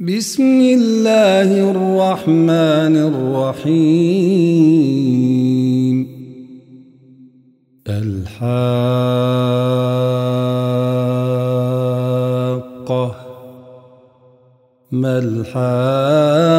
بسم الله الرحمن الرحيم الحاقة ما الحاقة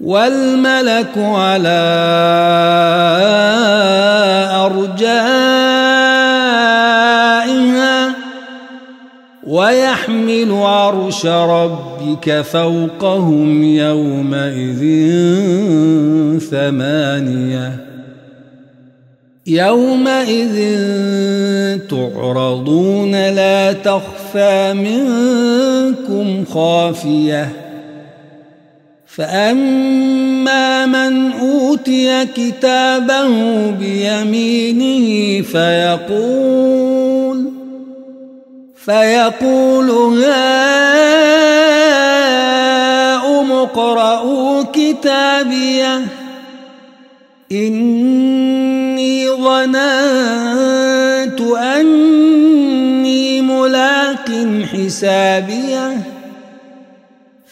والملك على أرجائها ويحمل عرش ربك فوقهم يومئذ ثمانية. يومئذ تعرضون لا تخفى منكم خافية. فأما من أوتي كتابه بيمينه فيقول فيقول هاؤم اقرءوا كتابيه إني ظننت أني ملاق حسابيه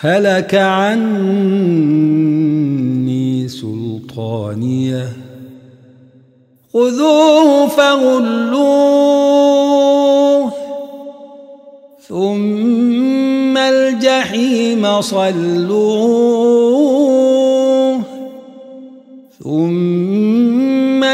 هلك عني سلطانية. خذوه فغلوه ثم الجحيم صلوه ثم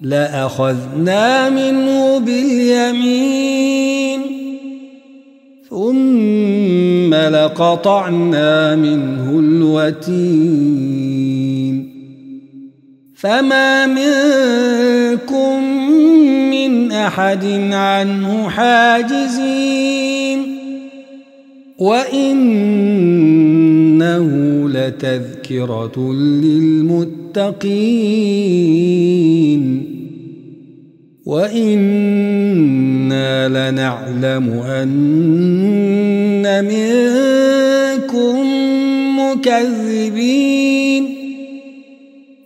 لأخذنا منه باليمين ثم لقطعنا منه الوتين. فما منكم أحد عنه حاجزين وإنه لتذكرة للمتقين. وإنا لنعلم أن منكم مكذبين.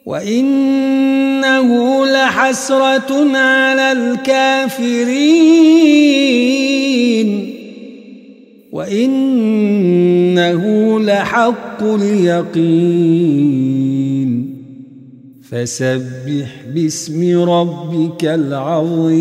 وإنه لحسرة على الكافرين. وإنه لحق اليقين. فسبح باسم ربك العظيم.